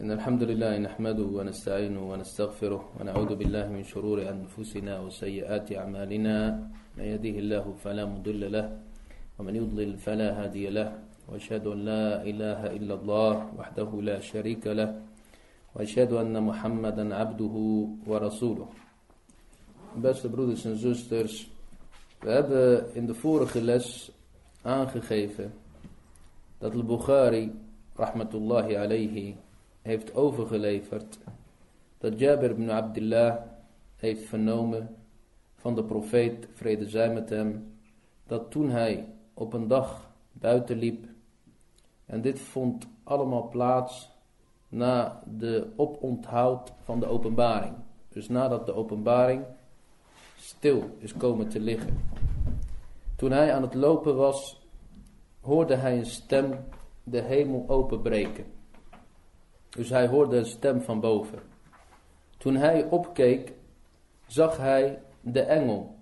إن الحمد لله نحمده ونستعينه ونستغفره ونعوذ بالله من شرور أنفسنا وسيئات أعمالنا. من يهده الله فلا مضل له ومن يضلل فلا هادي له. وأشهد أن لا إله إلا الله وحده لا شريك له. وأشهد أن محمدا عبده ورسوله. Beste broeders en zusters, we hebben in de vorige les aangegeven dat al-Bukhari, rahmatullahi alayhi, heeft overgeleverd dat Jabir ibn Abdullah heeft vernomen van de profeet, vrede zij met hem, dat toen hij op een dag buiten liep, en dit vond allemaal plaats na de oponthoud van de openbaring. Dus nadat de openbaring stil is komen te liggen. Toen hij aan het lopen was, hoorde hij een stem de hemel openbreken. Dus hij hoorde een stem van boven. Toen hij opkeek, zag hij de engel,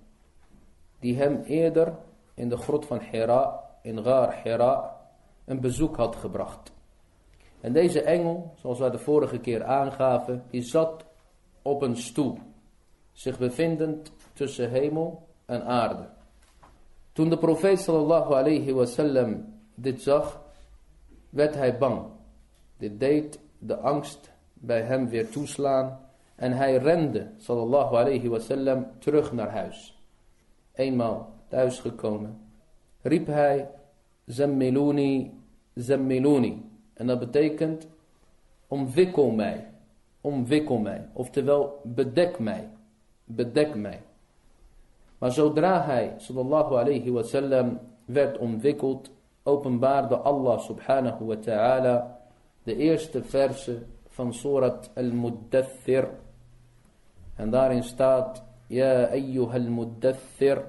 die hem eerder in de grot van Hira, in Gar Hira, een bezoek had gebracht. En deze engel, zoals wij de vorige keer aangaven, die zat op een stoel, zich bevindend tussen hemel en aarde. Toen de profeet sallallahu alayhi wasallam dit zag, werd hij bang. Dit deed de angst bij hem weer toeslaan en hij rende sallallahu alayhi wasallam terug naar huis. Eenmaal thuisgekomen, riep hij Zammiluni, Zammiluni. En dat betekent omwikkel mij, omwikkel mij. Oftewel bedek mij, bedek mij. Maar zodra hij, sallallahu alayhi wasallam, werd omwikkeld, openbaarde Allah subhanahu wa ta'ala de eerste verse van surat al-Muddathir. En daarin staat, Ja ayyuhal muddathir,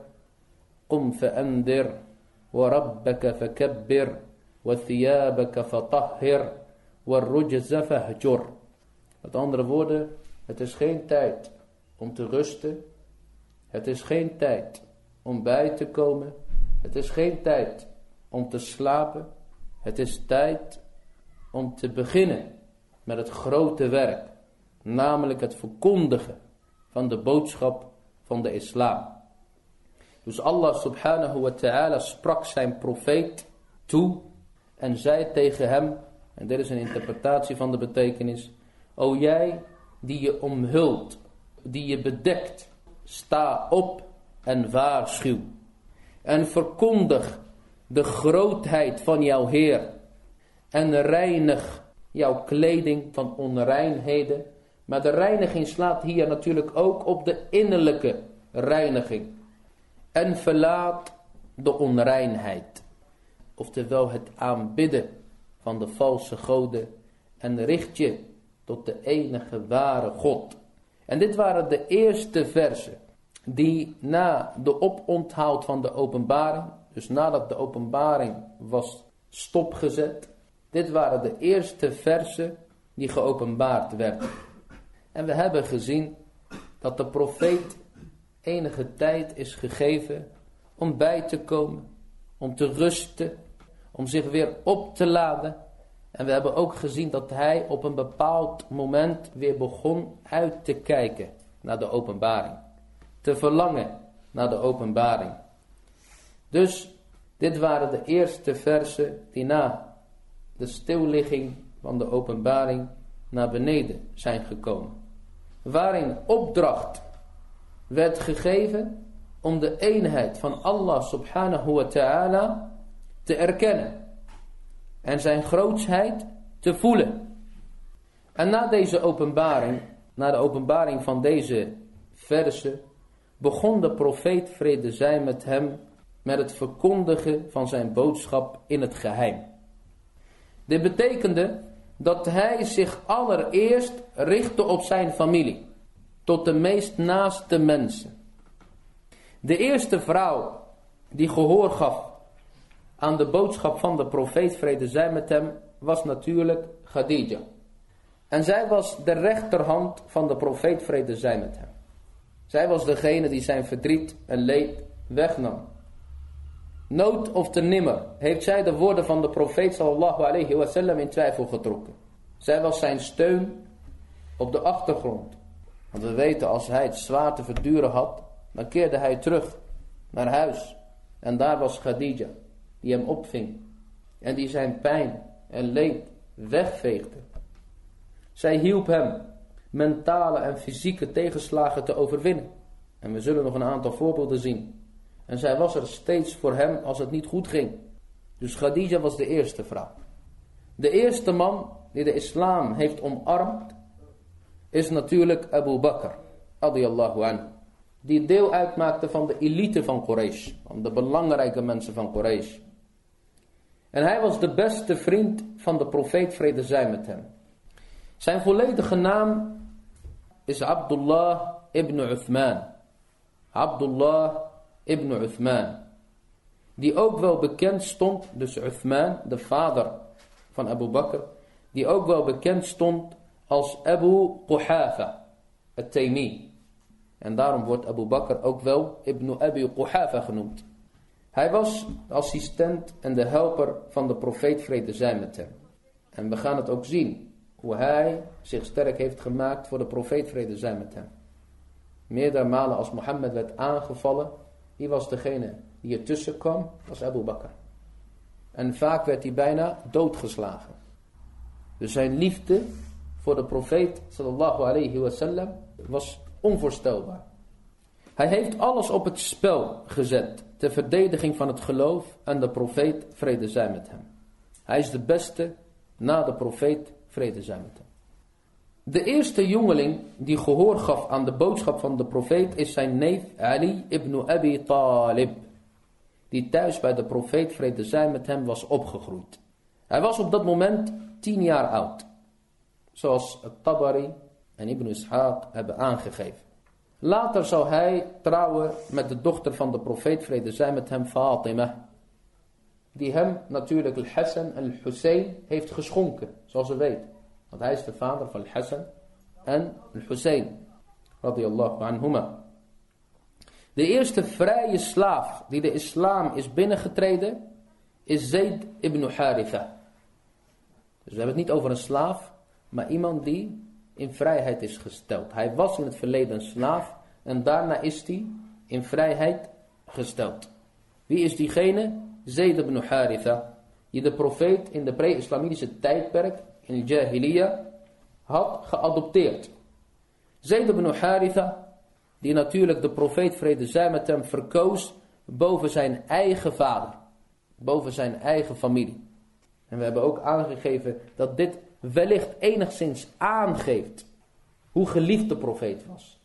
qum fa'andir, wa rabbaka fakabbir, wa thiyabaka fatahhir, wa rujza fahjur. Met andere woorden, het is geen tijd om te rusten, het is geen tijd om bij te komen. Het is geen tijd om te slapen. Het is tijd om te beginnen met het grote werk. Namelijk het verkondigen van de boodschap van de islam. Dus Allah subhanahu wa ta'ala sprak zijn profeet toe en zei tegen hem, en dit is een interpretatie van de betekenis, O jij die je omhult, die je bedekt, Sta op en waarschuw. En verkondig de grootheid van jouw Heer. En reinig jouw kleding van onreinheden. Maar de reiniging slaat hier natuurlijk ook op de innerlijke reiniging. En verlaat de onreinheid. Oftewel het aanbidden van de valse goden. En richt je tot de enige ware God. En dit waren de eerste versen die na de oponthoud van de openbaring, dus nadat de openbaring was stopgezet, dit waren de eerste versen die geopenbaard werden. En we hebben gezien dat de profeet enige tijd is gegeven om bij te komen, om te rusten, om zich weer op te laden en we hebben ook gezien dat hij op een bepaald moment weer begon uit te kijken naar de openbaring. Te verlangen naar de openbaring. Dus dit waren de eerste versen die na de stilligging van de openbaring naar beneden zijn gekomen. Waarin opdracht werd gegeven om de eenheid van Allah subhanahu wa ta'ala te erkennen en zijn grootsheid te voelen. En na deze openbaring, na de openbaring van deze verse, begon de profeet vrede zij met hem met het verkondigen van zijn boodschap in het geheim. Dit betekende dat hij zich allereerst richtte op zijn familie, tot de meest naaste mensen. De eerste vrouw die gehoor gaf aan de boodschap van de profeet, vrede zij met hem, was natuurlijk Khadija. En zij was de rechterhand van de profeet, vrede zij met hem. Zij was degene die zijn verdriet en leed wegnam. Nood of te nimmer heeft zij de woorden van de profeet sallallahu alayhi wasallam in twijfel getrokken. Zij was zijn steun op de achtergrond. Want we weten, als hij het zwaar te verduren had, dan keerde hij terug naar huis. En daar was Khadija, die hem opving. En die zijn pijn en leed wegveegde. Zij hielp hem mentale en fysieke tegenslagen te overwinnen. En we zullen nog een aantal voorbeelden zien. En zij was er steeds voor hem als het niet goed ging. Dus Khadija was de eerste vrouw. De eerste man die de islam heeft omarmd is natuurlijk Abu Bakr, radiyallahu. Die deel uitmaakte van de elite van Quraysh, van de belangrijke mensen van Quraysh. En hij was de beste vriend van de profeet vrede zij met hem. Zijn volledige naam is Abdullah ibn Uthman. Abdullah ibn Uthman. Die ook wel bekend stond, dus Uthman, de vader van Abu Bakr, die ook wel bekend stond als Abu Quhafa, het Taymi. En daarom wordt Abu Bakr ook wel Ibn Abi Quhafa genoemd. Hij was de assistent en de helper van de profeet vrede zij met hem. En we gaan het ook zien, hoe hij zich sterk heeft gemaakt voor de profeet vrede zij met hem. Meerdere malen als Mohammed werd aangevallen, wie was degene die ertussen kwam, was Abu Bakr. En vaak werd hij bijna doodgeslagen. Dus zijn liefde voor de profeet sallallahu alayhi was onvoorstelbaar. Hij heeft alles op het spel gezet ter verdediging van het geloof en de profeet vrede zij met hem. Hij is de beste na de profeet vrede zij met hem. De eerste jongeling die gehoor gaf aan de boodschap van de profeet is zijn neef Ali ibn Abi Talib. Die thuis bij de profeet vrede zij met hem was opgegroeid. Hij was op dat moment tien jaar oud. Zoals Tabari en Ibn Ishaq hebben aangegeven. Later zou hij trouwen met de dochter van de profeet vrede zij met hem Fatima. Die hem natuurlijk al-Hassan al-Hussein heeft geschonken, zoals we weten. Want hij is de vader van al-Hassan en al-Hussein. Radiyallahu anhuma. De eerste vrije slaaf die de islam is binnengetreden is Zayd ibn Haritha. Dus we hebben het niet over een slaaf, maar iemand die in vrijheid is gesteld. Hij was in het verleden een slaaf en daarna is hij in vrijheid gesteld. Wie is diegene? Zayd ibn Haritha, die de profeet in de pre-islamitische tijdperk, in Jahiliya, had geadopteerd. Zayd ibn Haritha, die natuurlijk de profeet vrede zij met hem verkoos boven zijn eigen vader, boven zijn eigen familie. En we hebben ook aangegeven dat dit wellicht enigszins aangeeft hoe geliefd de profeet was.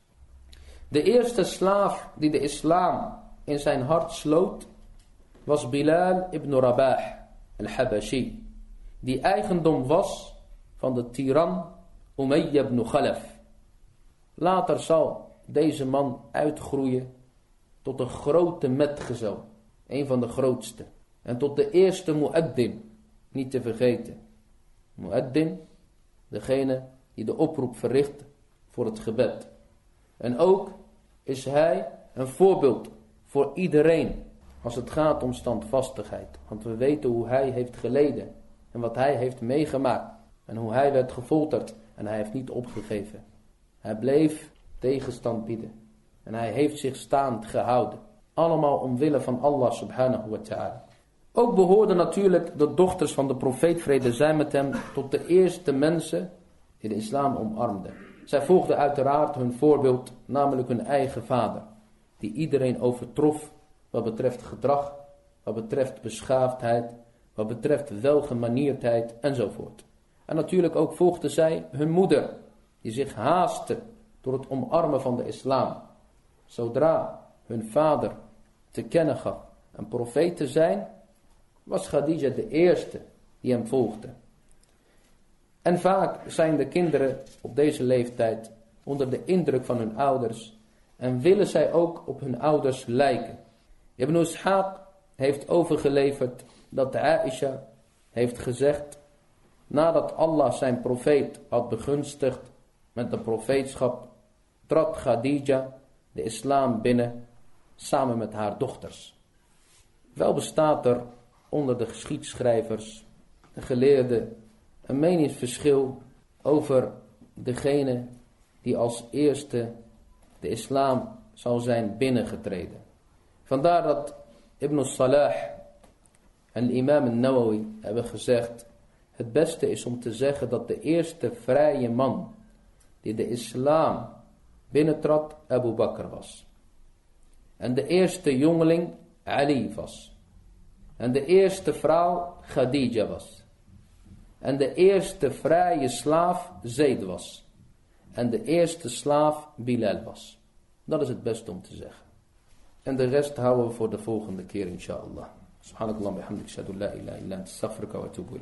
De eerste slaaf die de islam in zijn hart sloot was Bilal ibn Rabah al-Habashi. Die eigendom was van de tiran Umayyah ibn Khalaf. Later zal deze man uitgroeien tot een grote metgezel. Een van de grootste. En tot de eerste muaddin. Niet te vergeten. Muaddin, degene die de oproep verricht voor het gebed. En ook is hij een voorbeeld voor iedereen als het gaat om standvastigheid. Want we weten hoe hij heeft geleden en wat hij heeft meegemaakt. En hoe hij werd gefolterd en hij heeft niet opgegeven. Hij bleef tegenstand bieden. En hij heeft zich staand gehouden. Allemaal omwille van Allah subhanahu wa ta'ala. Ook behoorden natuurlijk de dochters van de profeet vrede zij met hem tot de eerste mensen die de islam omarmden. Zij volgden uiteraard hun voorbeeld, namelijk hun eigen vader, die iedereen overtrof wat betreft gedrag, wat betreft beschaafdheid, wat betreft welgemanierdheid enzovoort. En natuurlijk ook volgden zij hun moeder, die zich haastte door het omarmen van de islam. Zodra hun vader te kennen gaf een profeet te zijn, was Khadija de eerste die hem volgde. En vaak zijn de kinderen op deze leeftijd onder de indruk van hun ouders en willen zij ook op hun ouders lijken. Ibn Ishaq heeft overgeleverd dat Aisha heeft gezegd, nadat Allah zijn profeet had begunstigd met de profeetschap, trad Khadija de islam binnen samen met haar dochters. Wel bestaat er onder de geschiedschrijvers, de geleerden een meningsverschil over degene die als eerste de islam zal zijn binnengetreden. Vandaar dat Ibn Salah en imam al-Nawawi hebben gezegd, het beste is om te zeggen dat de eerste vrije man die de islam binnentrad Abu Bakr was. En de eerste jongeling Ali was. En de eerste vrouw Khadija was. En de eerste vrije slaaf Zaid was. En de eerste slaaf Bilal was. Dat is het beste om te zeggen. En de rest houden we voor de volgende keer inshallah. Subhanakallah bihamdik shadu la ilaha illa astaghfiruka wa atubu.